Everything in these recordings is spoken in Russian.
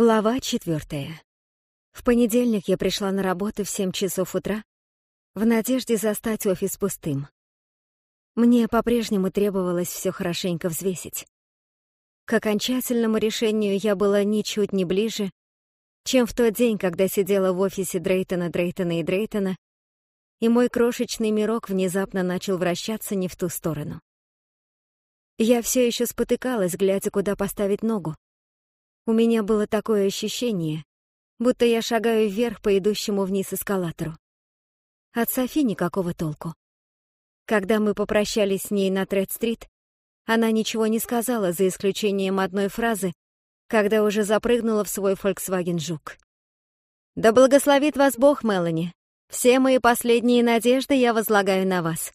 Глава четвертая. В понедельник я пришла на работу в 7 часов утра в надежде застать офис пустым. Мне по-прежнему требовалось все хорошенько взвесить. К окончательному решению я была ничуть не ближе, чем в тот день, когда сидела в офисе Дрейтона, Дрейтона и Дрейтона, и мой крошечный мирок внезапно начал вращаться не в ту сторону. Я все еще спотыкалась, глядя, куда поставить ногу. У меня было такое ощущение, будто я шагаю вверх по идущему вниз эскалатору. От Софи никакого толку. Когда мы попрощались с ней на Тред-стрит, она ничего не сказала, за исключением одной фразы, когда уже запрыгнула в свой Volkswagen Жук. «Да благословит вас Бог, Мелани. Все мои последние надежды я возлагаю на вас»,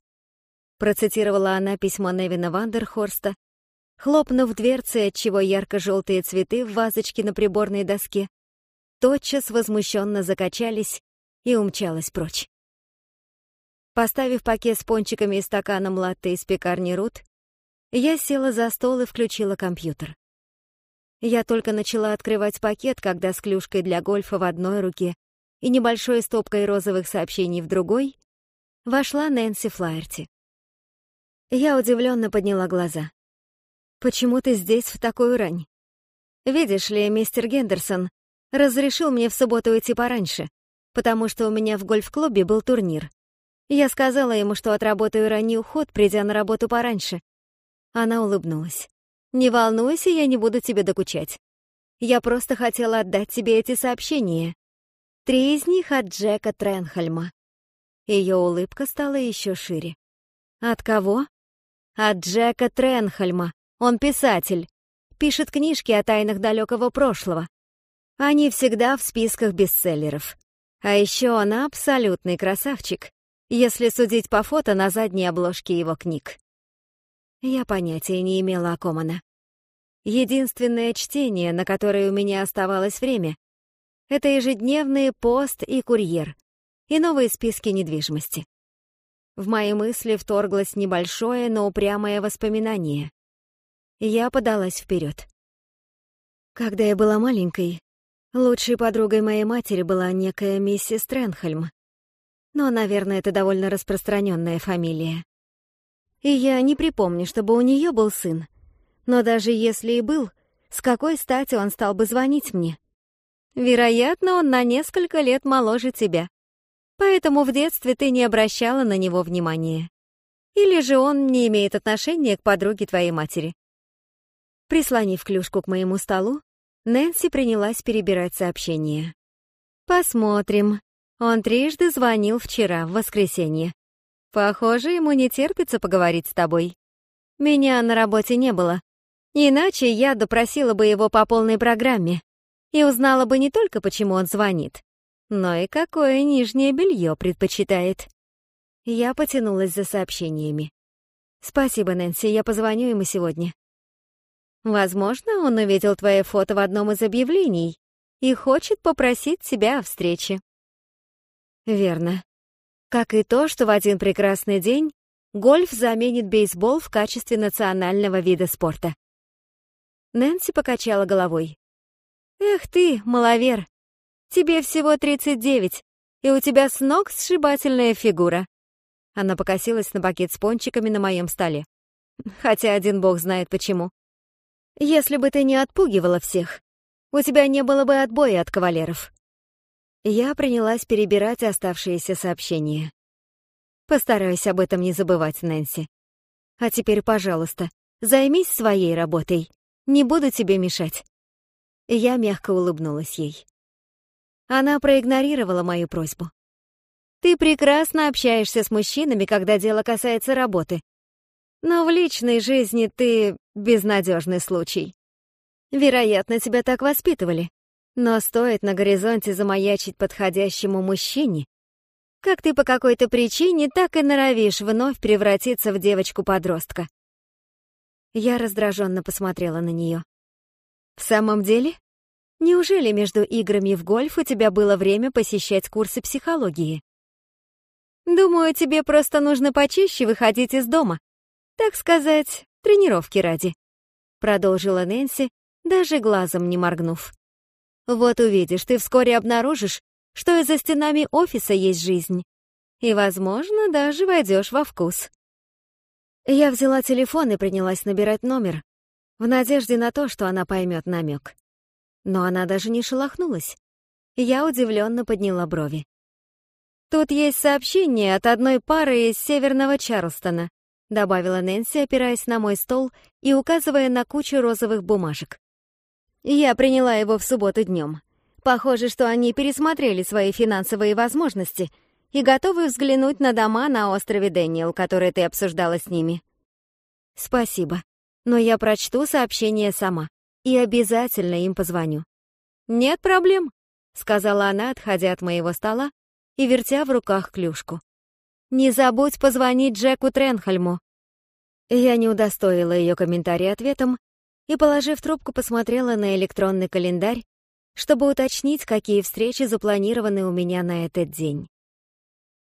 процитировала она письмо Невина Вандерхорста, хлопнув дверцей, отчего ярко-желтые цветы в вазочке на приборной доске тотчас возмущенно закачались и умчалась прочь. Поставив пакет с пончиками и стаканом латте из пекарни Рут, я села за стол и включила компьютер. Я только начала открывать пакет, когда с клюшкой для гольфа в одной руке и небольшой стопкой розовых сообщений в другой вошла Нэнси Флаерти. Я удивленно подняла глаза. «Почему ты здесь в такую рань?» «Видишь ли, мистер Гендерсон разрешил мне в субботу уйти пораньше, потому что у меня в гольф-клубе был турнир. Я сказала ему, что отработаю ранний уход, придя на работу пораньше. Она улыбнулась. «Не волнуйся, я не буду тебе докучать. Я просто хотела отдать тебе эти сообщения. Три из них от Джека Тренхельма». Ее улыбка стала еще шире. «От кого?» «От Джека Тренхельма. Он писатель. Пишет книжки о тайнах далекого прошлого. Они всегда в списках бестселлеров. А еще он абсолютный красавчик, если судить по фото на задней обложке его книг. Я понятия не имела о ком она. Единственное чтение, на которое у меня оставалось время, это ежедневные пост и курьер, и новые списки недвижимости. В мои мысли вторглось небольшое, но упрямое воспоминание. Я подалась вперед. Когда я была маленькой, лучшей подругой моей матери была некая миссис Тренхельм. Но, наверное, это довольно распространенная фамилия. И я не припомню, чтобы у нее был сын. Но даже если и был, с какой стати он стал бы звонить мне? Вероятно, он на несколько лет моложе тебя. Поэтому в детстве ты не обращала на него внимания. Или же он не имеет отношения к подруге твоей матери. Прислонив клюшку к моему столу, Нэнси принялась перебирать сообщения. «Посмотрим. Он трижды звонил вчера, в воскресенье. Похоже, ему не терпится поговорить с тобой. Меня на работе не было. Иначе я допросила бы его по полной программе и узнала бы не только, почему он звонит, но и какое нижнее белье предпочитает». Я потянулась за сообщениями. «Спасибо, Нэнси, я позвоню ему сегодня». Возможно, он увидел твое фото в одном из объявлений и хочет попросить тебя о встрече. Верно. Как и то, что в один прекрасный день гольф заменит бейсбол в качестве национального вида спорта. Нэнси покачала головой. «Эх ты, маловер, тебе всего 39, и у тебя с ног сшибательная фигура». Она покосилась на пакет с пончиками на моем столе. Хотя один бог знает почему. Если бы ты не отпугивала всех, у тебя не было бы отбоя от кавалеров. Я принялась перебирать оставшиеся сообщения. Постараюсь об этом не забывать, Нэнси. А теперь, пожалуйста, займись своей работой. Не буду тебе мешать. Я мягко улыбнулась ей. Она проигнорировала мою просьбу. Ты прекрасно общаешься с мужчинами, когда дело касается работы. Но в личной жизни ты безнадежный случай. Вероятно, тебя так воспитывали. Но стоит на горизонте замаячить подходящему мужчине, как ты по какой-то причине так и норовишь вновь превратиться в девочку-подростка. Я раздраженно посмотрела на нее. В самом деле? Неужели между играми в гольф у тебя было время посещать курсы психологии? Думаю, тебе просто нужно почище выходить из дома, так сказать, тренировки ради», — продолжила Нэнси, даже глазом не моргнув. Вот увидишь, ты вскоре обнаружишь, что и за стенами офиса есть жизнь. И, возможно, даже войдешь во вкус. Я взяла телефон и принялась набирать номер, в надежде на то, что она поймет намек. Но она даже не шелохнулась. Я удивленно подняла брови. «Тут есть сообщение от одной пары из Северного Чарлстона», добавила Нэнси, опираясь на мой стол и указывая на кучу розовых бумажек. Я приняла его в субботу днем. Похоже, что они пересмотрели свои финансовые возможности и готовы взглянуть на дома на острове Дэниел, которые ты обсуждала с ними. Спасибо, но я прочту сообщение сама и обязательно им позвоню. Нет проблем, сказала она, отходя от моего стола и вертя в руках клюшку. Не забудь позвонить Джеку Тренхальму. Я не удостоила ее комментария ответом и, положив трубку, посмотрела на электронный календарь, чтобы уточнить, какие встречи запланированы у меня на этот день.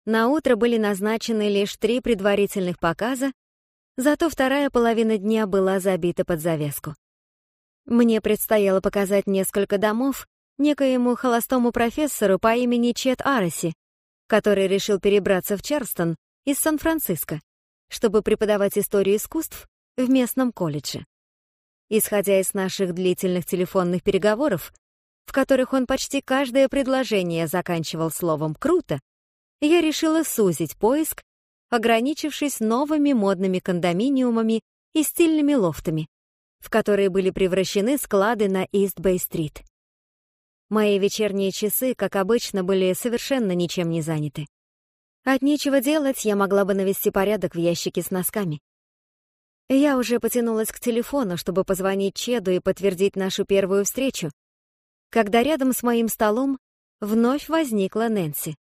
На утро были назначены лишь три предварительных показа, зато вторая половина дня была забита под завеску. Мне предстояло показать несколько домов некоему холостому профессору по имени Чет Араси, который решил перебраться в Чарльстон из Сан-Франциско, чтобы преподавать историю искусств в местном колледже. Исходя из наших длительных телефонных переговоров, в которых он почти каждое предложение заканчивал словом «круто», я решила сузить поиск, ограничившись новыми модными кондоминиумами и стильными лофтами, в которые были превращены склады на Ист-Бэй-стрит. Мои вечерние часы, как обычно, были совершенно ничем не заняты. От нечего делать я могла бы навести порядок в ящике с носками. Я уже потянулась к телефону, чтобы позвонить Чеду и подтвердить нашу первую встречу, когда рядом с моим столом вновь возникла Нэнси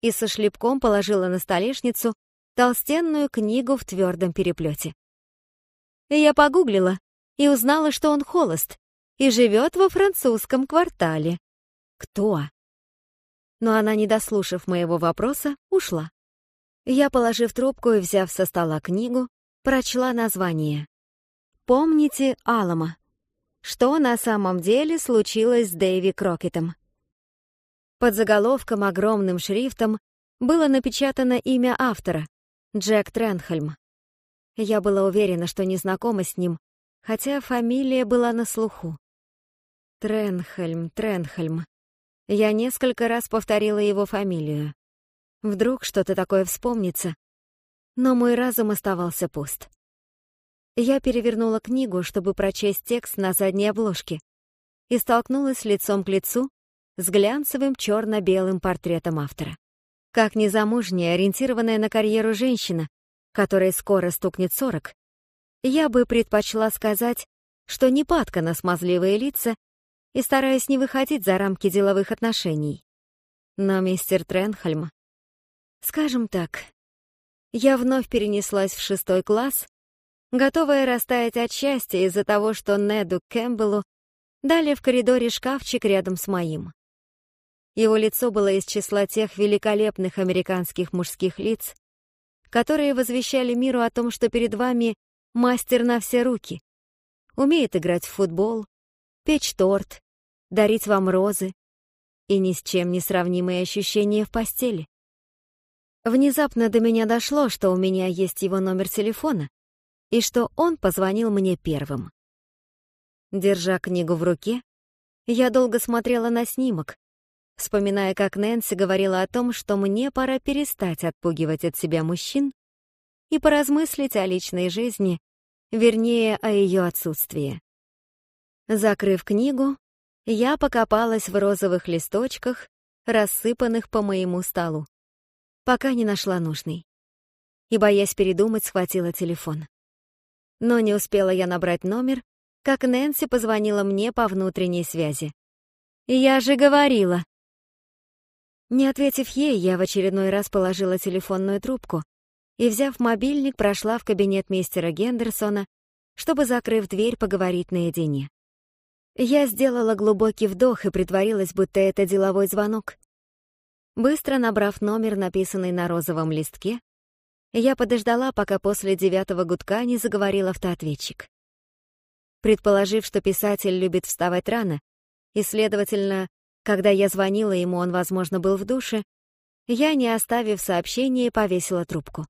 и со шлепком положила на столешницу толстенную книгу в твердом переплете. Я погуглила и узнала, что он холост и живет во французском квартале. Кто? Но она, не дослушав моего вопроса, ушла. Я, положив трубку и взяв со стола книгу, прочла название. «Помните Алама. Что на самом деле случилось с Дэйви Крокетом?» Под заголовком огромным шрифтом было напечатано имя автора — Джек Тренхельм. Я была уверена, что не знакома с ним, хотя фамилия была на слуху. Тренхельм, Тренхельм. Я несколько раз повторила его фамилию. Вдруг что-то такое вспомнится, но мой разум оставался пуст. Я перевернула книгу, чтобы прочесть текст на задней обложке, и столкнулась лицом к лицу с глянцевым черно-белым портретом автора. Как незамужняя, ориентированная на карьеру женщина, которой скоро стукнет сорок, я бы предпочла сказать, что не падка на смазливые лица и стараюсь не выходить за рамки деловых отношений. Но мистер Тренхальм, скажем так, я вновь перенеслась в шестой класс, готовая растаять от счастья из-за того, что Неду Кэмпбеллу дали в коридоре шкафчик рядом с моим. Его лицо было из числа тех великолепных американских мужских лиц, которые возвещали миру о том, что перед вами мастер на все руки, умеет играть в футбол, печь торт, дарить вам розы и ни с чем не сравнимые ощущения в постели. Внезапно до меня дошло, что у меня есть его номер телефона и что он позвонил мне первым. Держа книгу в руке, я долго смотрела на снимок, вспоминая, как Нэнси говорила о том, что мне пора перестать отпугивать от себя мужчин и поразмыслить о личной жизни, вернее, о ее отсутствии. Закрыв книгу, я покопалась в розовых листочках, рассыпанных по моему столу пока не нашла нужный. И, боясь передумать, схватила телефон. Но не успела я набрать номер, как Нэнси позвонила мне по внутренней связи. «Я же говорила!» Не ответив ей, я в очередной раз положила телефонную трубку и, взяв мобильник, прошла в кабинет мистера Гендерсона, чтобы, закрыв дверь, поговорить наедине. Я сделала глубокий вдох и притворилась, будто это деловой звонок. Быстро набрав номер, написанный на розовом листке, я подождала, пока после девятого гудка не заговорил автоответчик. Предположив, что писатель любит вставать рано, и, следовательно, когда я звонила ему, он, возможно, был в душе, я, не оставив сообщения, повесила трубку.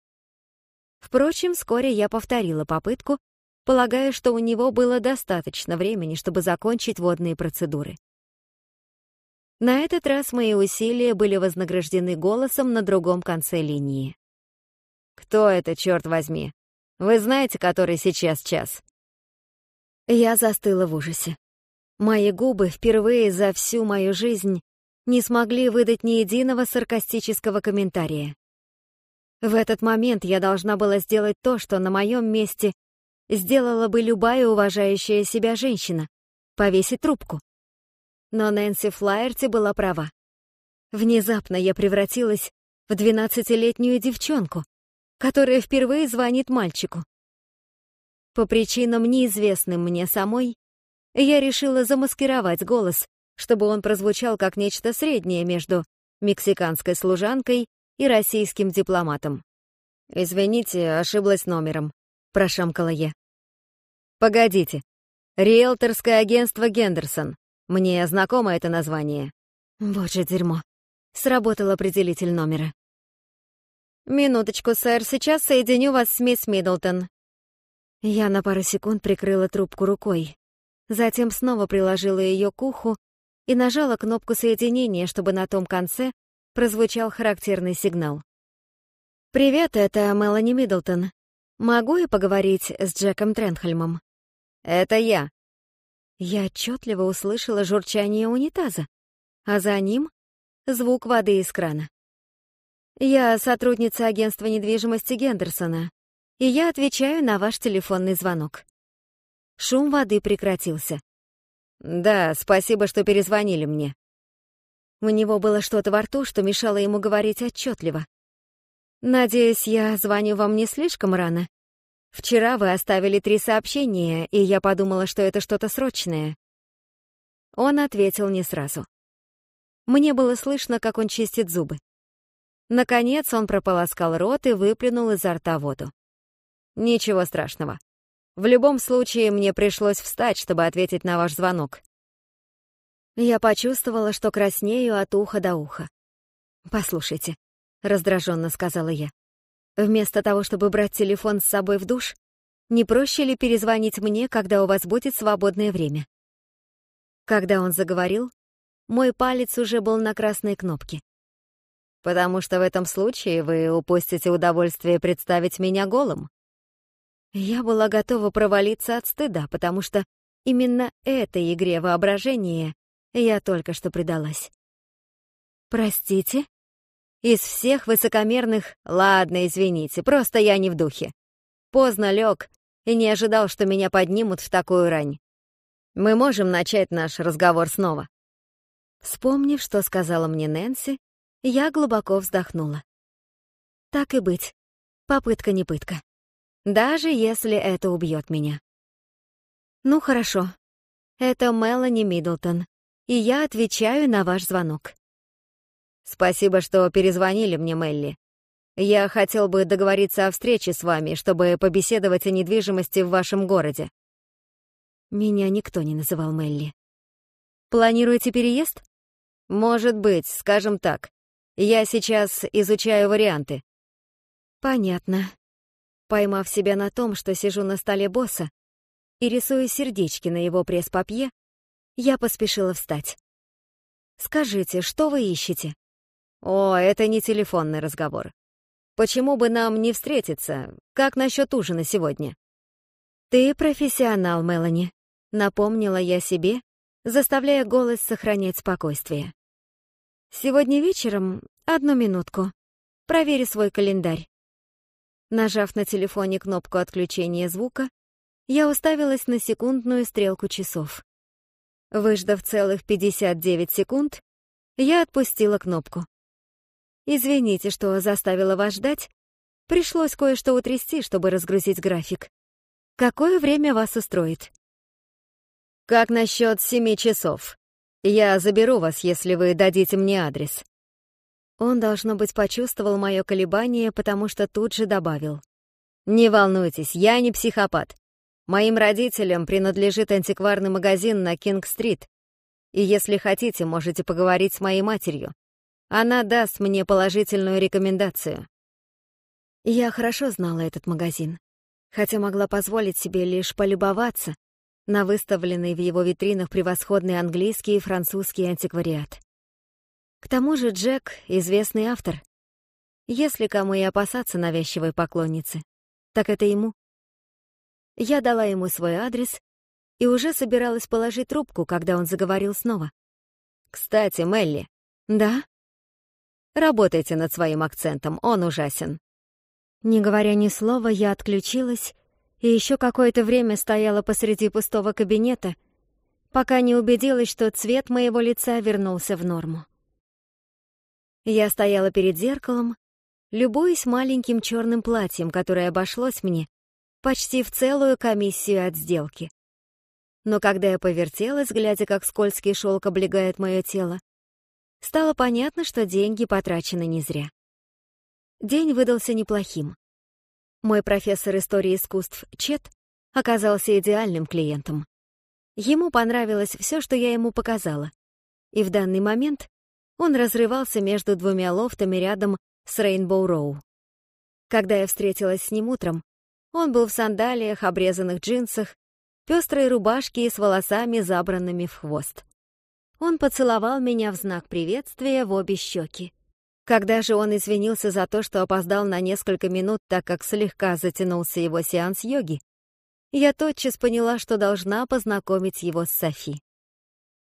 Впрочем, вскоре я повторила попытку, полагая, что у него было достаточно времени, чтобы закончить водные процедуры. На этот раз мои усилия были вознаграждены голосом на другом конце линии. «Кто это, черт возьми? Вы знаете, который сейчас час?» Я застыла в ужасе. Мои губы впервые за всю мою жизнь не смогли выдать ни единого саркастического комментария. В этот момент я должна была сделать то, что на моем месте сделала бы любая уважающая себя женщина — повесить трубку. Но Нэнси Флайерти была права. Внезапно я превратилась в двенадцатилетнюю девчонку, которая впервые звонит мальчику. По причинам, неизвестным мне самой, я решила замаскировать голос, чтобы он прозвучал как нечто среднее между мексиканской служанкой и российским дипломатом. «Извините, ошиблась номером», — прошамкала я. «Погодите. Риэлторское агентство Гендерсон. Мне знакомо это название». Боже, дерьмо. Сработал определитель номера. «Минуточку, сэр, сейчас соединю вас с мисс Миддлтон». Я на пару секунд прикрыла трубку рукой, затем снова приложила ее к уху и нажала кнопку соединения, чтобы на том конце прозвучал характерный сигнал. «Привет, это Мелани Миддлтон. Могу я поговорить с Джеком Тренхельмом?» «Это я». Я отчетливо услышала журчание унитаза, а за ним — звук воды из крана. «Я сотрудница агентства недвижимости Гендерсона, и я отвечаю на ваш телефонный звонок». Шум воды прекратился. «Да, спасибо, что перезвонили мне». У него было что-то во рту, что мешало ему говорить отчетливо. «Надеюсь, я звоню вам не слишком рано. Вчера вы оставили три сообщения, и я подумала, что это что-то срочное». Он ответил не сразу. Мне было слышно, как он чистит зубы. Наконец он прополоскал рот и выплюнул изо рта воду. «Ничего страшного. В любом случае, мне пришлось встать, чтобы ответить на ваш звонок. Я почувствовала, что краснею от уха до уха. «Послушайте», — раздраженно сказала я, «вместо того, чтобы брать телефон с собой в душ, не проще ли перезвонить мне, когда у вас будет свободное время?» Когда он заговорил, мой палец уже был на красной кнопке. «Потому что в этом случае вы упустите удовольствие представить меня голым», я была готова провалиться от стыда, потому что именно этой игре воображения я только что предалась. «Простите?» Из всех высокомерных «Ладно, извините, просто я не в духе. Поздно лег и не ожидал, что меня поднимут в такую рань. Мы можем начать наш разговор снова». Вспомнив, что сказала мне Нэнси, я глубоко вздохнула. Так и быть, попытка не пытка даже если это убьет меня. Ну хорошо, это Мелани Миддлтон, и я отвечаю на ваш звонок. Спасибо, что перезвонили мне, Мелли. Я хотел бы договориться о встрече с вами, чтобы побеседовать о недвижимости в вашем городе. Меня никто не называл Мелли. Планируете переезд? Может быть, скажем так. Я сейчас изучаю варианты. Понятно поймав себя на том, что сижу на столе босса и рисую сердечки на его пресс-папье, я поспешила встать. «Скажите, что вы ищете?» «О, это не телефонный разговор. Почему бы нам не встретиться? Как насчет ужина сегодня?» «Ты профессионал, Мелани», — напомнила я себе, заставляя голос сохранять спокойствие. «Сегодня вечером, одну минутку, проверь свой календарь». Нажав на телефоне кнопку отключения звука, я уставилась на секундную стрелку часов. Выждав целых 59 секунд, я отпустила кнопку. Извините, что заставила вас ждать. Пришлось кое-что утрясти, чтобы разгрузить график. Какое время вас устроит? Как насчет семи часов? Я заберу вас, если вы дадите мне адрес. Он, должно быть, почувствовал мое колебание, потому что тут же добавил. «Не волнуйтесь, я не психопат. Моим родителям принадлежит антикварный магазин на Кинг-стрит, И если хотите, можете поговорить с моей матерью. Она даст мне положительную рекомендацию. Я хорошо знала этот магазин, хотя могла позволить себе лишь полюбоваться на выставленный в его витринах превосходный английский и французский антиквариат. К тому же Джек — известный автор. Если кому и опасаться навязчивой поклонницы, так это ему. Я дала ему свой адрес и уже собиралась положить трубку, когда он заговорил снова. «Кстати, Мелли». «Да?» «Работайте над своим акцентом, он ужасен». Не говоря ни слова, я отключилась и еще какое-то время стояла посреди пустого кабинета, пока не убедилась, что цвет моего лица вернулся в норму. Я стояла перед зеркалом, любуясь маленьким черным платьем, которое обошлось мне почти в целую комиссию от сделки. Но когда я повертелась, глядя, как скользкий шелк облегает мое тело, стало понятно, что деньги потрачены не зря. День выдался неплохим. Мой профессор истории искусств Чет оказался идеальным клиентом. Ему понравилось все, что я ему показала. И в данный момент он разрывался между двумя лофтами рядом с Рейнбоу-Роу. Когда я встретилась с ним утром, он был в сандалиях, обрезанных джинсах, пестрой рубашке и с волосами, забранными в хвост. Он поцеловал меня в знак приветствия в обе щеки. Когда же он извинился за то, что опоздал на несколько минут, так как слегка затянулся его сеанс йоги, я тотчас поняла, что должна познакомить его с Софи.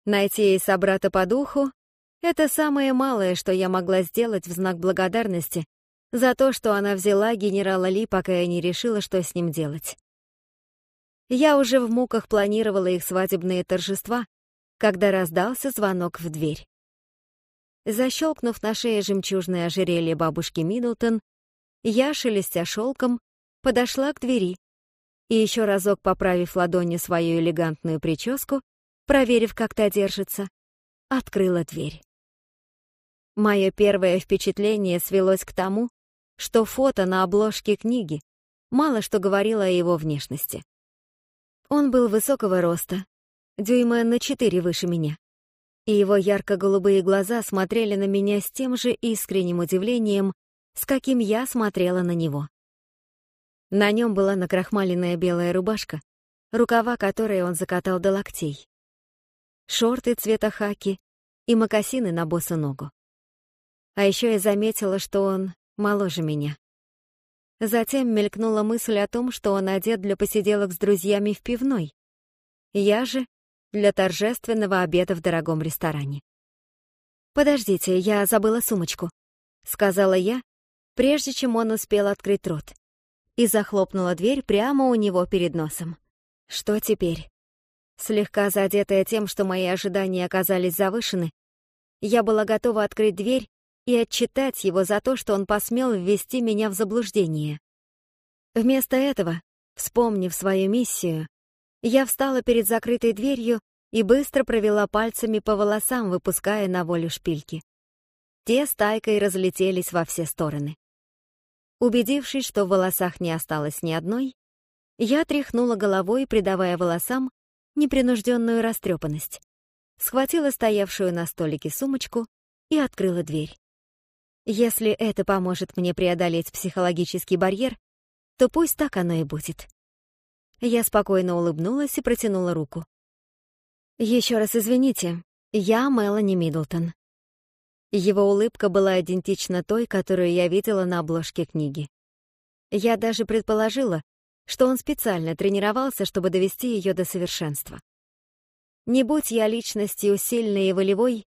Найти ей собрата по духу — это самое малое, что я могла сделать в знак благодарности за то, что она взяла генерала Ли, пока я не решила, что с ним делать. Я уже в муках планировала их свадебные торжества, когда раздался звонок в дверь. Защелкнув на шее жемчужное ожерелье бабушки Миддлтон, я, шелестя шелком, подошла к двери и еще разок поправив ладонью свою элегантную прическу, проверив, как та держится, открыла дверь. Мое первое впечатление свелось к тому, что фото на обложке книги мало что говорило о его внешности. Он был высокого роста, дюйма на четыре выше меня, и его ярко-голубые глаза смотрели на меня с тем же искренним удивлением, с каким я смотрела на него. На нем была накрахмаленная белая рубашка, рукава которой он закатал до локтей, шорты цвета хаки и мокасины на босу ногу. А еще я заметила, что он моложе меня. Затем мелькнула мысль о том, что он одет для посиделок с друзьями в пивной. Я же — для торжественного обеда в дорогом ресторане. «Подождите, я забыла сумочку», — сказала я, прежде чем он успел открыть рот, и захлопнула дверь прямо у него перед носом. Что теперь? Слегка задетая тем, что мои ожидания оказались завышены, я была готова открыть дверь и отчитать его за то, что он посмел ввести меня в заблуждение. Вместо этого, вспомнив свою миссию, я встала перед закрытой дверью и быстро провела пальцами по волосам, выпуская на волю шпильки. Те стайкой разлетелись во все стороны. Убедившись, что в волосах не осталось ни одной, я тряхнула головой, придавая волосам непринужденную растрепанность, схватила стоявшую на столике сумочку и открыла дверь. Если это поможет мне преодолеть психологический барьер, то пусть так оно и будет. Я спокойно улыбнулась и протянула руку. Еще раз извините, я Мелани Миддлтон. Его улыбка была идентична той, которую я видела на обложке книги. Я даже предположила, что он специально тренировался, чтобы довести ее до совершенства. Не будь я личностью сильной и волевой,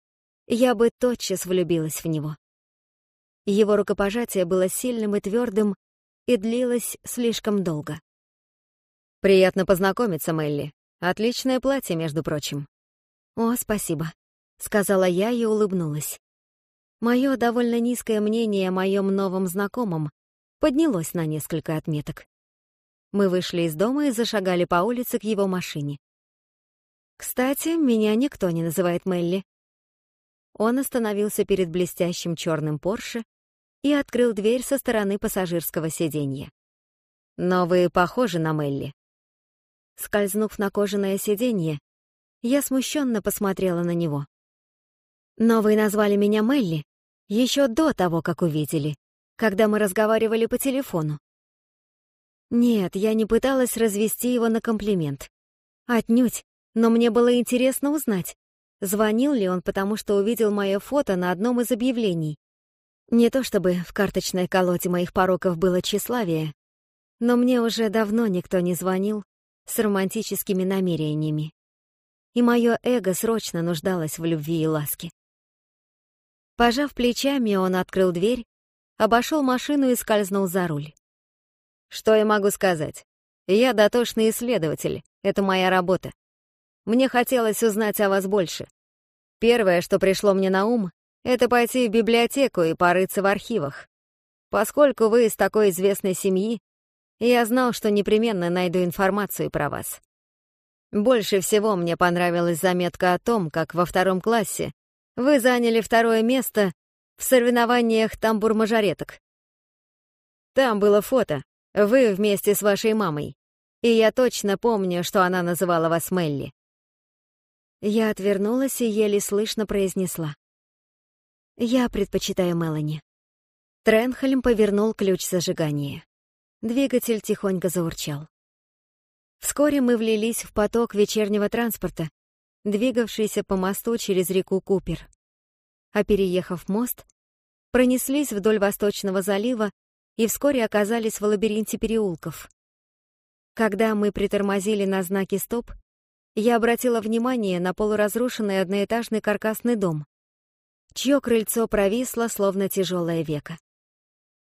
я бы тотчас влюбилась в него. Его рукопожатие было сильным и твердым и длилось слишком долго. «Приятно познакомиться, Мелли. Отличное платье, между прочим». «О, спасибо», — сказала я и улыбнулась. Мое довольно низкое мнение о моем новом знакомом поднялось на несколько отметок. Мы вышли из дома и зашагали по улице к его машине. «Кстати, меня никто не называет Мелли». Он остановился перед блестящим черным Порше и открыл дверь со стороны пассажирского сиденья. «Но вы похожи на Мелли». Скользнув на кожаное сиденье, Я смущенно посмотрела на него. «Но вы назвали меня Мелли еще до того, как увидели, когда мы разговаривали по телефону». Нет, я не пыталась развести его на комплимент. Отнюдь, но мне было интересно узнать, звонил ли он, потому что увидел мое фото на одном из объявлений. Не то чтобы в карточной колоде моих пороков было тщеславие, но мне уже давно никто не звонил с романтическими намерениями. И мое эго срочно нуждалось в любви и ласке. Пожав плечами, он открыл дверь, обошел машину и скользнул за руль. Что я могу сказать? Я дотошный исследователь, это моя работа. Мне хотелось узнать о вас больше. Первое, что пришло мне на ум, это пойти в библиотеку и порыться в архивах. Поскольку вы из такой известной семьи, я знал, что непременно найду информацию про вас. Больше всего мне понравилась заметка о том, как во втором классе вы заняли второе место в соревнованиях тамбур-мажореток. Там было фото, вы вместе с вашей мамой, и я точно помню, что она называла вас Мелли. Я отвернулась и еле слышно произнесла. «Я предпочитаю Мелани». Тренхельм повернул ключ зажигания. Двигатель тихонько заурчал. Вскоре мы влились в поток вечернего транспорта, двигавшийся по мосту через реку Купер. А переехав мост, пронеслись вдоль Восточного залива и вскоре оказались в лабиринте переулков. Когда мы притормозили на знаке «Стоп», я обратила внимание на полуразрушенный одноэтажный каркасный дом, чье крыльцо провисло, словно тяжелое веко.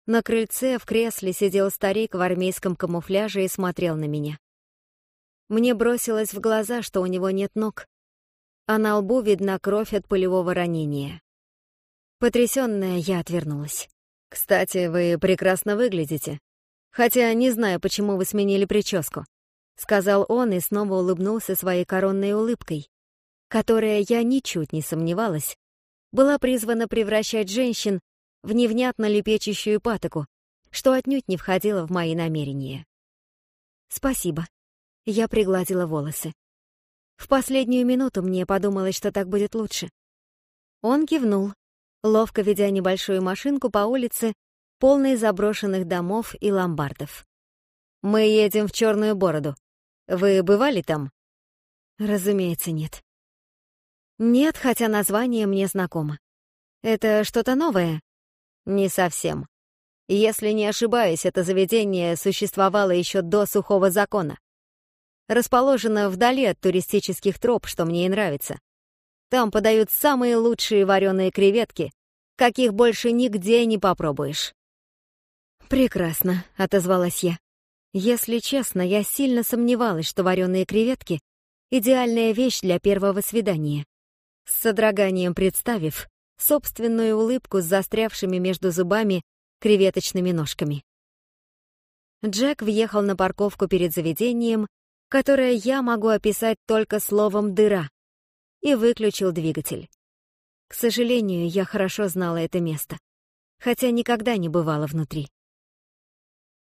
На крыльце в кресле сидел старик в армейском камуфляже и смотрел на меня. Мне бросилось в глаза, что у него нет ног, а на лбу видна кровь от пулевого ранения. Потрясённая, я отвернулась. «Кстати, вы прекрасно выглядите. Хотя не знаю, почему вы сменили прическу сказал он и снова улыбнулся своей коронной улыбкой, которая, я ничуть не сомневалась, была призвана превращать женщин в невнятно лепечущую патоку, что отнюдь не входило в мои намерения. «Спасибо». Я пригладила волосы. В последнюю минуту мне подумалось, что так будет лучше. Он кивнул, ловко ведя небольшую машинку по улице, полной заброшенных домов и ломбардов. «Мы едем в Черную Бороду», вы бывали там? Разумеется, нет. Нет, хотя название мне знакомо. Это что-то новое? Не совсем. Если не ошибаюсь, это заведение существовало еще до сухого закона. Расположено вдали от туристических троп, что мне и нравится. Там подают самые лучшие вареные креветки, каких больше нигде не попробуешь. «Прекрасно», — отозвалась я. Если честно, я сильно сомневалась, что вареные креветки — идеальная вещь для первого свидания. С содроганием представив собственную улыбку с застрявшими между зубами креветочными ножками. Джек въехал на парковку перед заведением, которое я могу описать только словом «дыра», и выключил двигатель. К сожалению, я хорошо знала это место, хотя никогда не бывала внутри.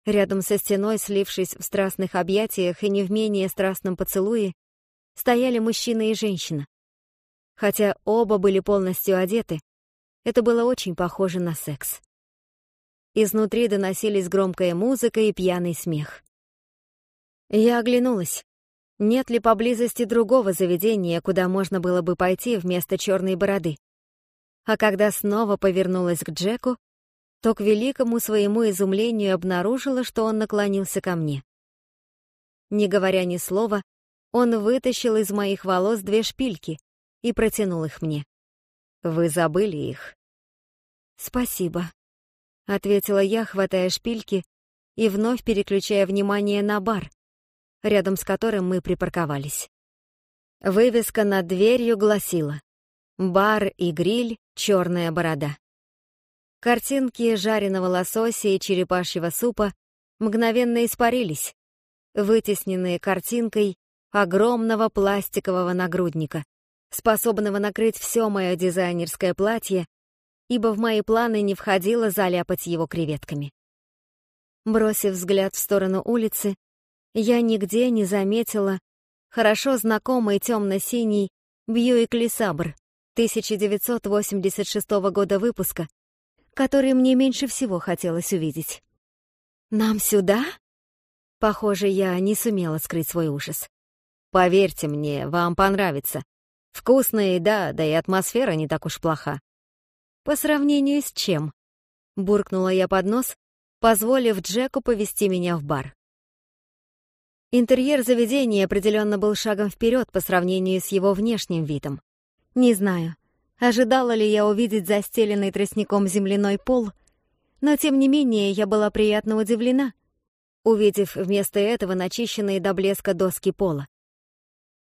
Рядом со стеной, слившись в страстных объятиях и не в менее страстном поцелуе, стояли мужчина и женщина. Хотя оба были полностью одеты, это было очень похоже на секс. Изнутри доносились громкая музыка и пьяный смех. Я оглянулась. Нет ли поблизости другого заведения, куда можно было бы пойти вместо черной бороды? А когда снова повернулась к Джеку, то к великому своему изумлению обнаружила, что он наклонился ко мне. Не говоря ни слова, он вытащил из моих волос две шпильки и протянул их мне. «Вы забыли их?» «Спасибо», — ответила я, хватая шпильки и вновь переключая внимание на бар, рядом с которым мы припарковались. Вывеска над дверью гласила «Бар и гриль, черная борода». Картинки жареного лосося и черепашьего супа мгновенно испарились, вытесненные картинкой огромного пластикового нагрудника, способного накрыть все мое дизайнерское платье, ибо в мои планы не входило заляпать его креветками. Бросив взгляд в сторону улицы, я нигде не заметила хорошо знакомый темно-синий Бьюик Лисабр 1986 года выпуска, который мне меньше всего хотелось увидеть. «Нам сюда?» Похоже, я не сумела скрыть свой ужас. «Поверьте мне, вам понравится. Вкусная еда, да и атмосфера не так уж плоха». «По сравнению с чем?» Буркнула я под нос, позволив Джеку повести меня в бар. Интерьер заведения определенно был шагом вперед по сравнению с его внешним видом. Не знаю, ожидала ли я увидеть застеленный тростником земляной пол, но тем не менее я была приятно удивлена, увидев вместо этого начищенные до блеска доски пола.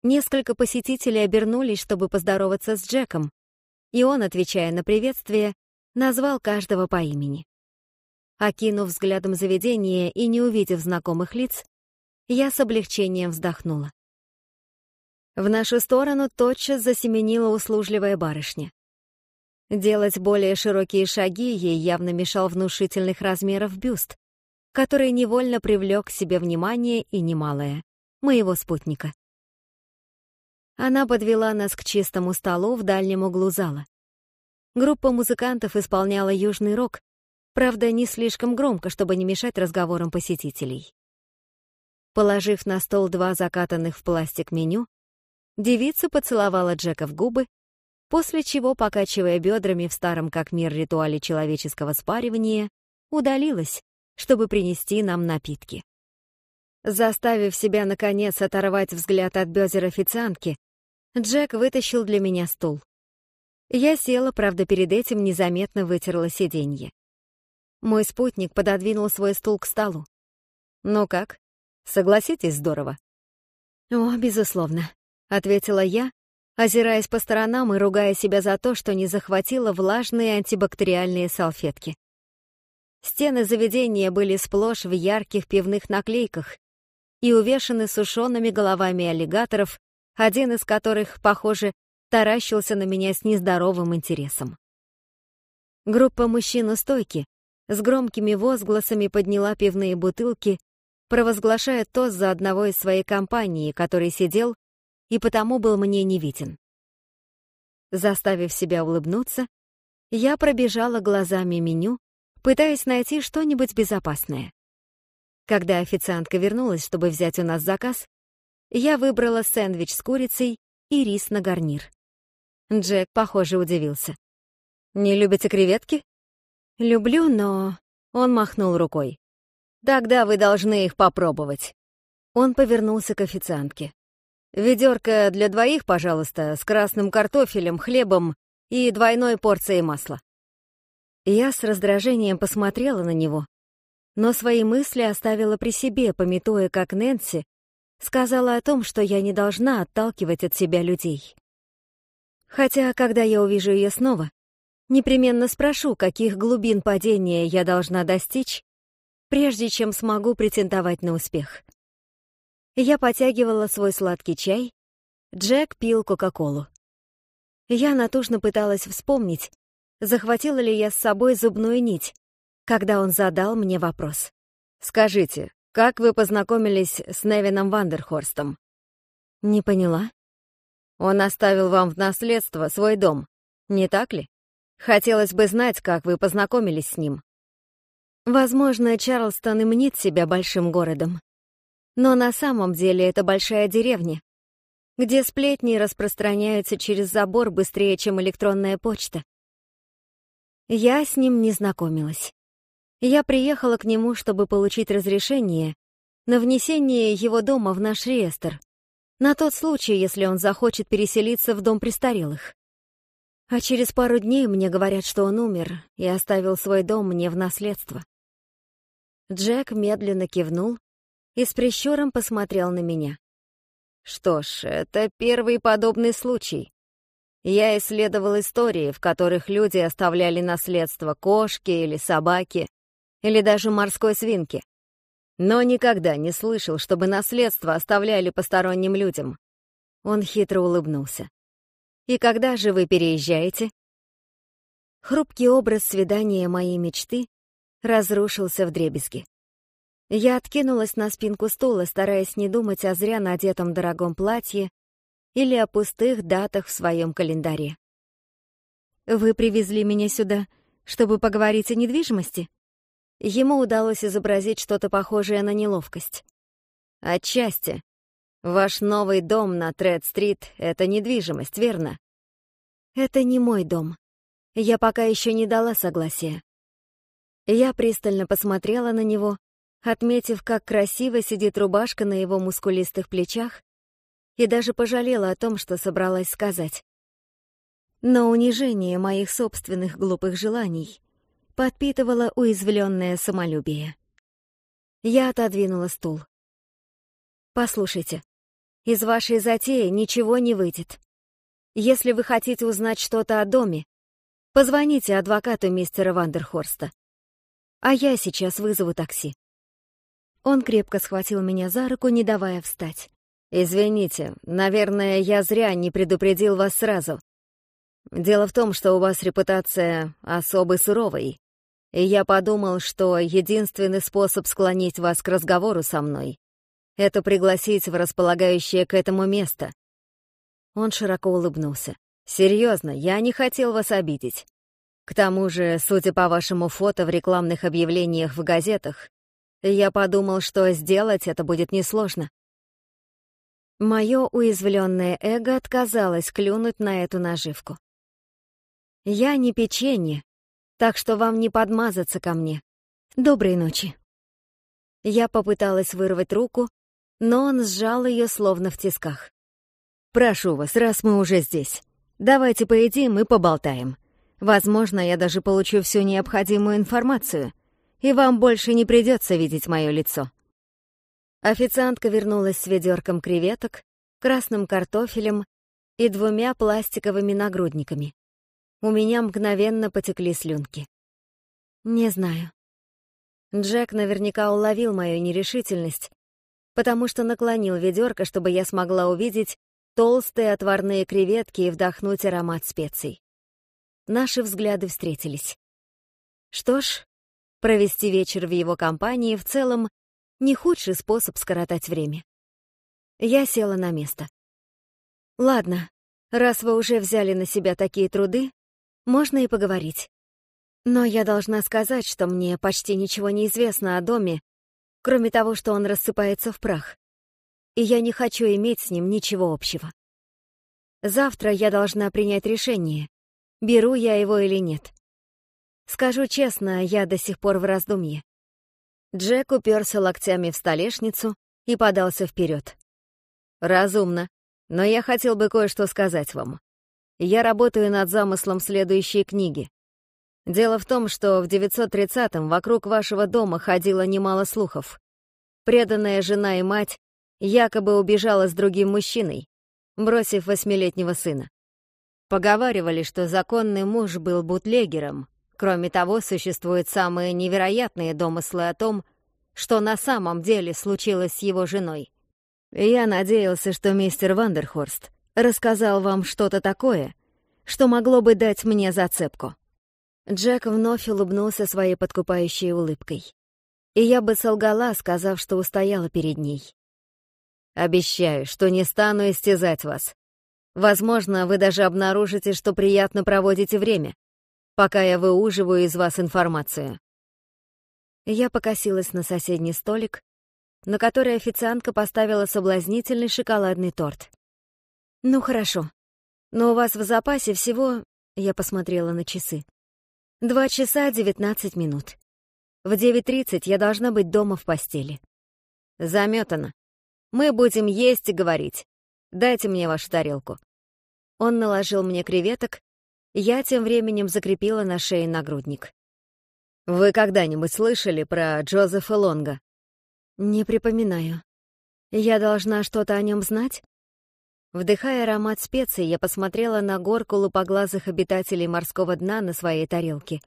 Несколько посетителей обернулись, чтобы поздороваться с Джеком, и он, отвечая на приветствие, назвал каждого по имени. Окинув взглядом заведение и не увидев знакомых лиц, я с облегчением вздохнула. В нашу сторону тотчас засеменила услужливая барышня. Делать более широкие шаги ей явно мешал внушительных размеров бюст, который невольно привлек к себе внимание и немалое — моего спутника. Она подвела нас к чистому столу в дальнем углу зала. Группа музыкантов исполняла южный рок, правда, не слишком громко, чтобы не мешать разговорам посетителей. Положив на стол два закатанных в пластик меню, девица поцеловала Джека в губы, после чего, покачивая бедрами в старом как мир ритуале человеческого спаривания, удалилась, чтобы принести нам напитки. Заставив себя, наконец, оторвать взгляд от бедер официантки, Джек вытащил для меня стул. Я села, правда, перед этим незаметно вытерла сиденье. Мой спутник пододвинул свой стул к столу. «Ну как?» Согласитесь, здорово?» «О, безусловно», — ответила я, озираясь по сторонам и ругая себя за то, что не захватила влажные антибактериальные салфетки. Стены заведения были сплошь в ярких пивных наклейках и увешаны сушеными головами аллигаторов, один из которых, похоже, таращился на меня с нездоровым интересом. Группа мужчин у стойки с громкими возгласами подняла пивные бутылки провозглашая тост за одного из своей компании, который сидел и потому был мне не виден. Заставив себя улыбнуться, я пробежала глазами меню, пытаясь найти что-нибудь безопасное. Когда официантка вернулась, чтобы взять у нас заказ, я выбрала сэндвич с курицей и рис на гарнир. Джек, похоже, удивился. «Не любите креветки?» «Люблю, но...» Он махнул рукой. Тогда вы должны их попробовать». Он повернулся к официантке. «Ведерко для двоих, пожалуйста, с красным картофелем, хлебом и двойной порцией масла». Я с раздражением посмотрела на него, но свои мысли оставила при себе, пометуя, как Нэнси сказала о том, что я не должна отталкивать от себя людей. Хотя, когда я увижу ее снова, непременно спрошу, каких глубин падения я должна достичь, прежде чем смогу претендовать на успех. Я потягивала свой сладкий чай, Джек пил Кока-Колу. Я натужно пыталась вспомнить, захватила ли я с собой зубную нить, когда он задал мне вопрос. «Скажите, как вы познакомились с Невином Вандерхорстом?» «Не поняла». «Он оставил вам в наследство свой дом, не так ли? Хотелось бы знать, как вы познакомились с ним». Возможно, Чарлстон и мнит себя большим городом. Но на самом деле это большая деревня, где сплетни распространяются через забор быстрее, чем электронная почта. Я с ним не знакомилась. Я приехала к нему, чтобы получить разрешение на внесение его дома в наш реестр, на тот случай, если он захочет переселиться в дом престарелых. А через пару дней мне говорят, что он умер и оставил свой дом мне в наследство. Джек медленно кивнул и с прищуром посмотрел на меня. Что ж, это первый подобный случай. Я исследовал истории, в которых люди оставляли наследство кошки или собаки, или даже морской свинки. Но никогда не слышал, чтобы наследство оставляли посторонним людям. Он хитро улыбнулся. «И когда же вы переезжаете?» Хрупкий образ свидания моей мечты разрушился в дребезги. Я откинулась на спинку стула, стараясь не думать о зря надетом дорогом платье или о пустых датах в своем календаре. «Вы привезли меня сюда, чтобы поговорить о недвижимости?» Ему удалось изобразить что-то похожее на неловкость. «Отчасти. Ваш новый дом на Тред-стрит — это недвижимость, верно?» «Это не мой дом. Я пока еще не дала согласия». Я пристально посмотрела на него, отметив, как красиво сидит рубашка на его мускулистых плечах, и даже пожалела о том, что собралась сказать. Но унижение моих собственных глупых желаний подпитывало уязвленное самолюбие. Я отодвинула стул. «Послушайте, из вашей затеи ничего не выйдет. Если вы хотите узнать что-то о доме, позвоните адвокату мистера Вандерхорста. А я сейчас вызову такси». Он крепко схватил меня за руку, не давая встать. «Извините, наверное, я зря не предупредил вас сразу. Дело в том, что у вас репутация особо суровой, и я подумал, что единственный способ склонить вас к разговору со мной — это пригласить в располагающее к этому место». Он широко улыбнулся. «Серьезно, я не хотел вас обидеть. К тому же, судя по вашему фото в рекламных объявлениях в газетах, я подумал, что сделать это будет несложно. Мое уязвленное эго отказалось клюнуть на эту наживку. Я не печенье, так что вам не подмазаться ко мне. Доброй ночи. Я попыталась вырвать руку, но он сжал ее словно в тисках. «Прошу вас, раз мы уже здесь, давайте поедим и поболтаем. Возможно, я даже получу всю необходимую информацию, и вам больше не придется видеть мое лицо». Официантка вернулась с ведерком креветок, красным картофелем и двумя пластиковыми нагрудниками. У меня мгновенно потекли слюнки. Не знаю. Джек наверняка уловил мою нерешительность, потому что наклонил ведерко, чтобы я смогла увидеть толстые отварные креветки и вдохнуть аромат специй. Наши взгляды встретились. Что ж, провести вечер в его компании в целом не худший способ скоротать время. Я села на место. Ладно, раз вы уже взяли на себя такие труды, можно и поговорить. Но я должна сказать, что мне почти ничего не известно о доме, кроме того, что он рассыпается в прах. И я не хочу иметь с ним ничего общего. Завтра я должна принять решение, беру я его или нет. Скажу честно, я до сих пор в раздумье. Джек уперся локтями в столешницу и подался вперед. «Разумно, но я хотел бы кое-что сказать вам. Я работаю над замыслом следующей книги. Дело в том, что в 930-м вокруг вашего дома ходило немало слухов. Преданная жена и мать якобы убежала с другим мужчиной, бросив восьмилетнего сына. Поговаривали, что законный муж был бутлегером, Кроме того, существуют самые невероятные домыслы о том, что на самом деле случилось с его женой. Я надеялся, что мистер Вандерхорст рассказал вам что-то такое, что могло бы дать мне зацепку. Джек вновь улыбнулся своей подкупающей улыбкой. И я бы солгала, сказав, что устояла перед ней. Обещаю, что не стану истязать вас. Возможно, вы даже обнаружите, что приятно проводите время пока я выуживаю из вас информацию». Я покосилась на соседний столик, на который официантка поставила соблазнительный шоколадный торт. «Ну хорошо, но у вас в запасе всего...» Я посмотрела на часы. «Два часа девятнадцать минут. В девять тридцать я должна быть дома в постели». «Заметано. Мы будем есть и говорить. Дайте мне вашу тарелку». Он наложил мне креветок, я тем временем закрепила на шее нагрудник. «Вы когда-нибудь слышали про Джозефа Лонга?» «Не припоминаю. Я должна что-то о нем знать?» Вдыхая аромат специй, я посмотрела на горку лупоглазых обитателей морского дна на своей тарелке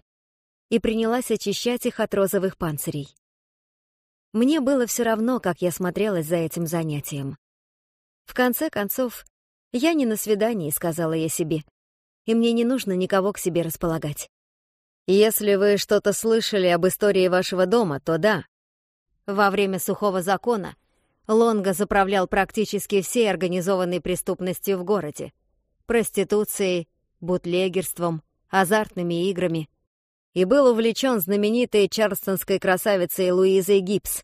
и принялась очищать их от розовых панцирей. Мне было все равно, как я смотрелась за этим занятием. В конце концов, я не на свидании, сказала я себе и мне не нужно никого к себе располагать. Если вы что-то слышали об истории вашего дома, то да. Во время сухого закона Лонга заправлял практически всей организованной преступностью в городе. Проституцией, бутлегерством, азартными играми. И был увлечен знаменитой чарльстонской красавицей Луизой Гибс.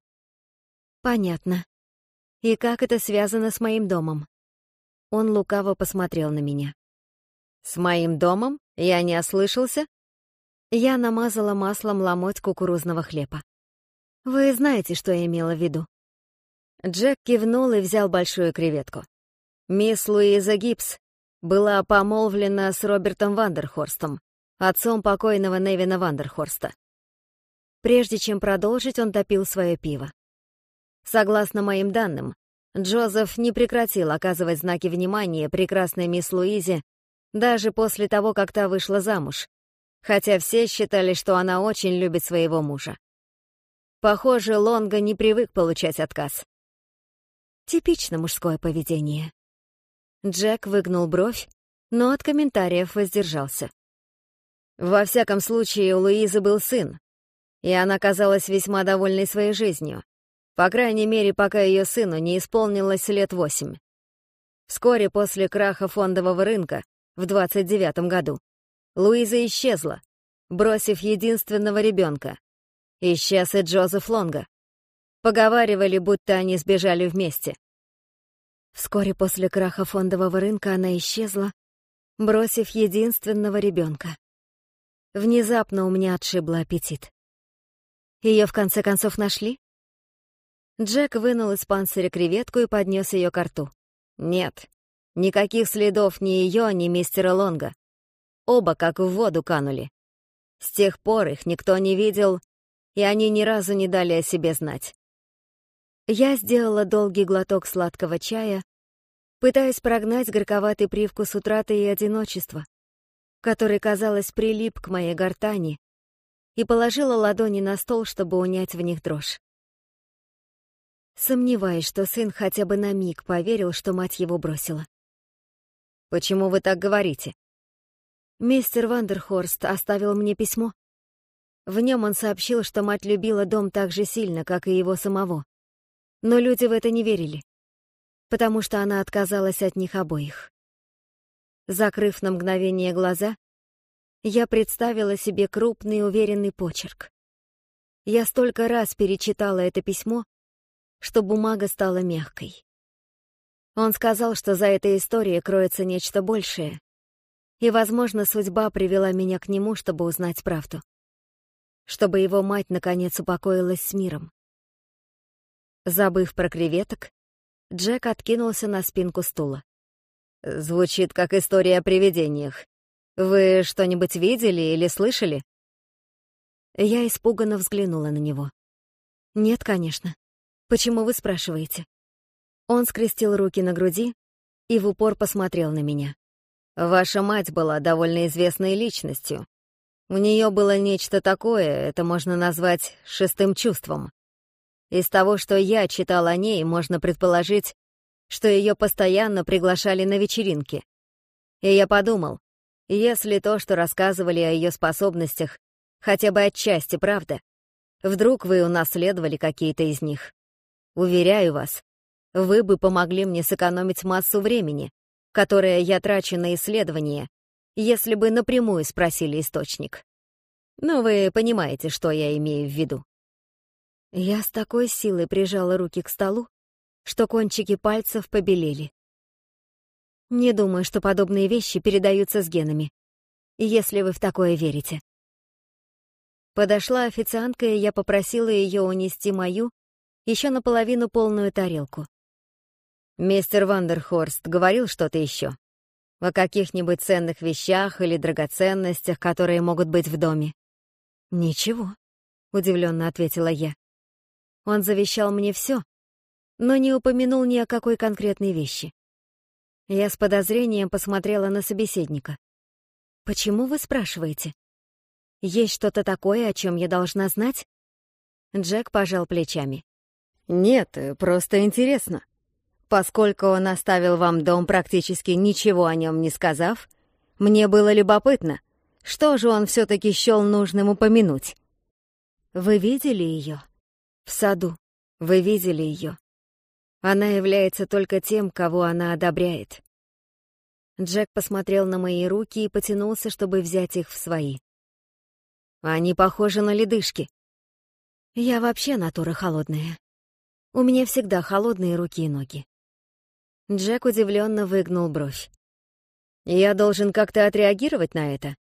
Понятно. И как это связано с моим домом? Он лукаво посмотрел на меня. С моим домом? Я не ослышался? Я намазала маслом ломоть кукурузного хлеба. Вы знаете, что я имела в виду. Джек кивнул и взял большую креветку. Мисс Луиза Гибс была помолвлена с Робертом Вандерхорстом, отцом покойного Невина Вандерхорста. Прежде чем продолжить, он допил свое пиво. Согласно моим данным, Джозеф не прекратил оказывать знаки внимания прекрасной мисс Луизе даже после того, как та вышла замуж, хотя все считали, что она очень любит своего мужа. Похоже, Лонга не привык получать отказ. Типично мужское поведение. Джек выгнул бровь, но от комментариев воздержался. Во всяком случае, у Луизы был сын, и она казалась весьма довольной своей жизнью. По крайней мере, пока ее сыну не исполнилось лет восемь. Вскоре после краха фондового рынка в 29 году Луиза исчезла, бросив единственного ребенка. Исчез и Джозеф Лонга. Поговаривали, будто они сбежали вместе. Вскоре после краха фондового рынка она исчезла, бросив единственного ребенка. Внезапно у меня отшибло аппетит. Ее в конце концов нашли? Джек вынул из панциря креветку и поднес ее к рту. Нет, никаких следов ни ее, ни мистера Лонга. Оба как в воду канули. С тех пор их никто не видел, и они ни разу не дали о себе знать. Я сделала долгий глоток сладкого чая, пытаясь прогнать горьковатый привкус утраты и одиночества, который, казалось, прилип к моей гортани, и положила ладони на стол, чтобы унять в них дрожь. Сомневаюсь, что сын хотя бы на миг поверил, что мать его бросила. «Почему вы так говорите?» Мистер Вандерхорст оставил мне письмо. В нем он сообщил, что мать любила дом так же сильно, как и его самого. Но люди в это не верили, потому что она отказалась от них обоих. Закрыв на мгновение глаза, я представила себе крупный уверенный почерк. Я столько раз перечитала это письмо, что бумага стала мягкой. Он сказал, что за этой историей кроется нечто большее, и, возможно, судьба привела меня к нему, чтобы узнать правду. Чтобы его мать, наконец, упокоилась с миром. Забыв про креветок, Джек откинулся на спинку стула. «Звучит как история о привидениях. Вы что-нибудь видели или слышали?» Я испуганно взглянула на него. «Нет, конечно. Почему вы спрашиваете?» Он скрестил руки на груди и в упор посмотрел на меня. «Ваша мать была довольно известной личностью. У нее было нечто такое, это можно назвать шестым чувством. Из того, что я читал о ней, можно предположить, что ее постоянно приглашали на вечеринки. И я подумал, если то, что рассказывали о ее способностях, хотя бы отчасти правда, вдруг вы унаследовали какие-то из них. Уверяю вас, вы бы помогли мне сэкономить массу времени, которое я трачу на исследование, если бы напрямую спросили источник. Но вы понимаете, что я имею в виду. Я с такой силой прижала руки к столу, что кончики пальцев побелели. Не думаю, что подобные вещи передаются с генами, если вы в такое верите. Подошла официантка, и я попросила ее унести мою, еще наполовину полную тарелку. Мистер Вандерхорст говорил что-то еще? О каких-нибудь ценных вещах или драгоценностях, которые могут быть в доме? Ничего, удивленно ответила я. Он завещал мне все, но не упомянул ни о какой конкретной вещи. Я с подозрением посмотрела на собеседника. «Почему вы спрашиваете? Есть что-то такое, о чем я должна знать?» Джек пожал плечами. «Нет, просто интересно. Поскольку он оставил вам дом, практически ничего о нем не сказав, мне было любопытно, что же он все-таки счел нужным упомянуть. Вы видели ее? В саду, Вы видели ее. Она является только тем, кого она одобряет. Джек посмотрел на мои руки и потянулся, чтобы взять их в свои. Они похожи на ледышки. Я вообще натура холодная. У меня всегда холодные руки и ноги. Джек удивленно выгнул бровь. Я должен как-то отреагировать на это.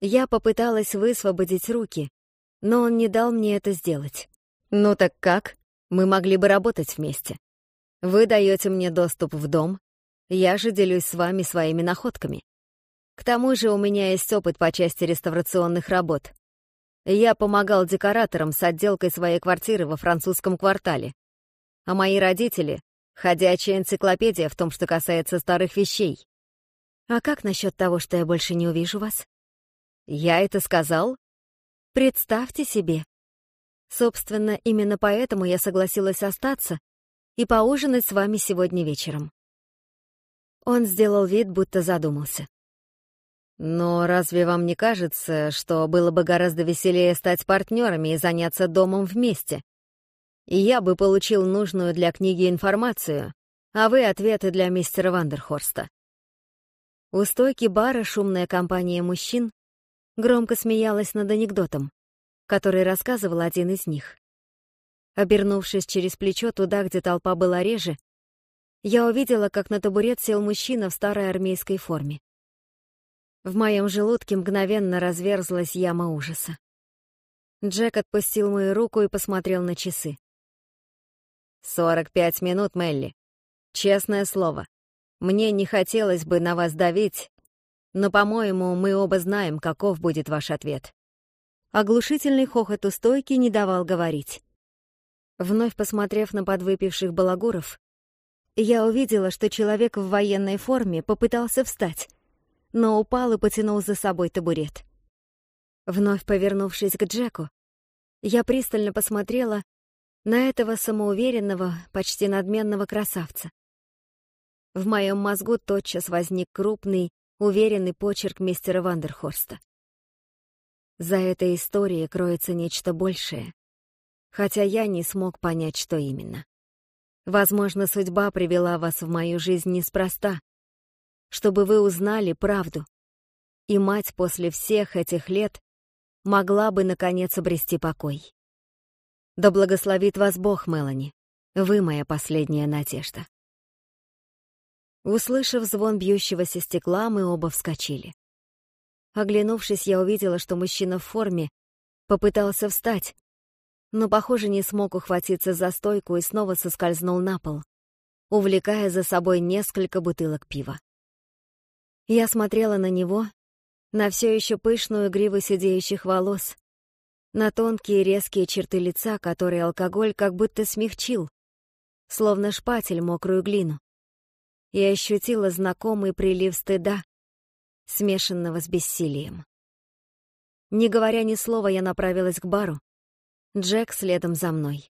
Я попыталась высвободить руки, но он не дал мне это сделать. Ну так как? Мы могли бы работать вместе. Вы даете мне доступ в дом, я же делюсь с вами своими находками. К тому же у меня есть опыт по части реставрационных работ. Я помогал декораторам с отделкой своей квартиры во французском квартале. А мои родители — ходячая энциклопедия в том, что касается старых вещей. А как насчет того, что я больше не увижу вас? Я это сказал? Представьте себе. Собственно, именно поэтому я согласилась остаться и поужинать с вами сегодня вечером. Он сделал вид, будто задумался. Но разве вам не кажется, что было бы гораздо веселее стать партнерами и заняться домом вместе? И я бы получил нужную для книги информацию, а вы — ответы для мистера Вандерхорста. У стойки бара шумная компания мужчин громко смеялась над анекдотом, который рассказывал один из них. Обернувшись через плечо туда, где толпа была реже, я увидела, как на табурет сел мужчина в старой армейской форме. В моем желудке мгновенно разверзлась яма ужаса. Джек отпустил мою руку и посмотрел на часы. «Сорок пять минут, Мелли. Честное слово. Мне не хотелось бы на вас давить, но, по-моему, мы оба знаем, каков будет ваш ответ». Оглушительный хохот у стойки не давал говорить. Вновь посмотрев на подвыпивших балагуров, я увидела, что человек в военной форме попытался встать, но упал и потянул за собой табурет. Вновь повернувшись к Джеку, я пристально посмотрела на этого самоуверенного, почти надменного красавца. В моем мозгу тотчас возник крупный, уверенный почерк мистера Вандерхорста. За этой историей кроется нечто большее, хотя я не смог понять, что именно. Возможно, судьба привела вас в мою жизнь неспроста, чтобы вы узнали правду. И мать после всех этих лет могла бы, наконец, обрести покой. Да благословит вас Бог, Мелани. Вы моя последняя надежда. Услышав звон бьющегося стекла, мы оба вскочили. Оглянувшись, я увидела, что мужчина в форме попытался встать, но, похоже, не смог ухватиться за стойку и снова соскользнул на пол, увлекая за собой несколько бутылок пива. Я смотрела на него, на все еще пышную гриву сидеющих волос, на тонкие резкие черты лица, которые алкоголь как будто смягчил, словно шпатель мокрую глину, и ощутила знакомый прилив стыда, смешанного с бессилием. Не говоря ни слова, я направилась к бару, Джек следом за мной.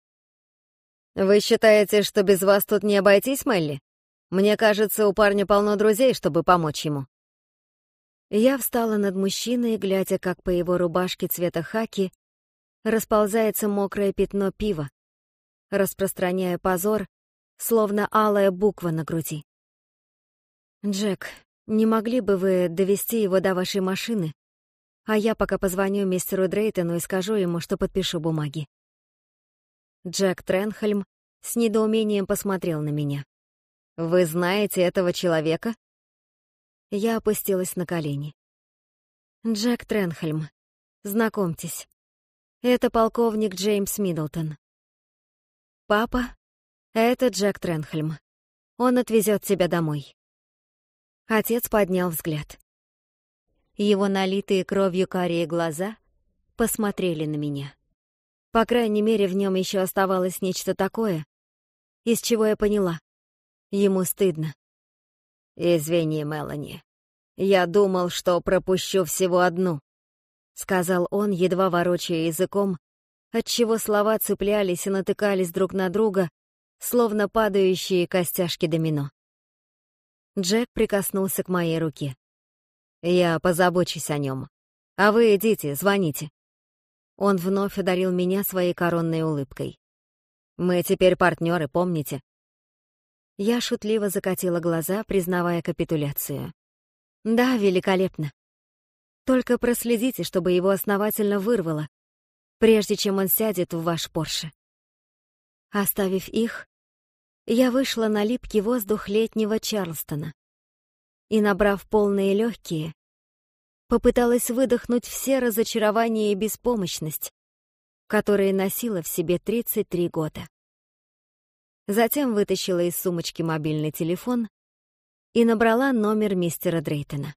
«Вы считаете, что без вас тут не обойтись, Мелли? Мне кажется, у парня полно друзей, чтобы помочь ему». Я встала над мужчиной, глядя, как по его рубашке цвета хаки расползается мокрое пятно пива, распространяя позор, словно алая буква на груди. «Джек, не могли бы вы довести его до вашей машины а я пока позвоню мистеру Дрейтону и скажу ему, что подпишу бумаги. Джек Тренхельм с недоумением посмотрел на меня. «Вы знаете этого человека?» Я опустилась на колени. «Джек Тренхельм, знакомьтесь. Это полковник Джеймс Миддлтон. Папа, это Джек Тренхельм. Он отвезет тебя домой». Отец поднял взгляд. Его налитые кровью карие глаза посмотрели на меня. По крайней мере, в нем еще оставалось нечто такое, из чего я поняла. Ему стыдно. «Извини, Мелани. Я думал, что пропущу всего одну», — сказал он, едва ворочая языком, отчего слова цеплялись и натыкались друг на друга, словно падающие костяшки домино. Джек прикоснулся к моей руке. Я позабочусь о нем. А вы идите, звоните. Он вновь одарил меня своей коронной улыбкой. Мы теперь партнеры, помните? Я шутливо закатила глаза, признавая капитуляцию. Да, великолепно. Только проследите, чтобы его основательно вырвало, прежде чем он сядет в ваш Порше. Оставив их, я вышла на липкий воздух летнего Чарлстона и, набрав полные легкие, попыталась выдохнуть все разочарования и беспомощность, которые носила в себе 33 года. Затем вытащила из сумочки мобильный телефон и набрала номер мистера Дрейтона.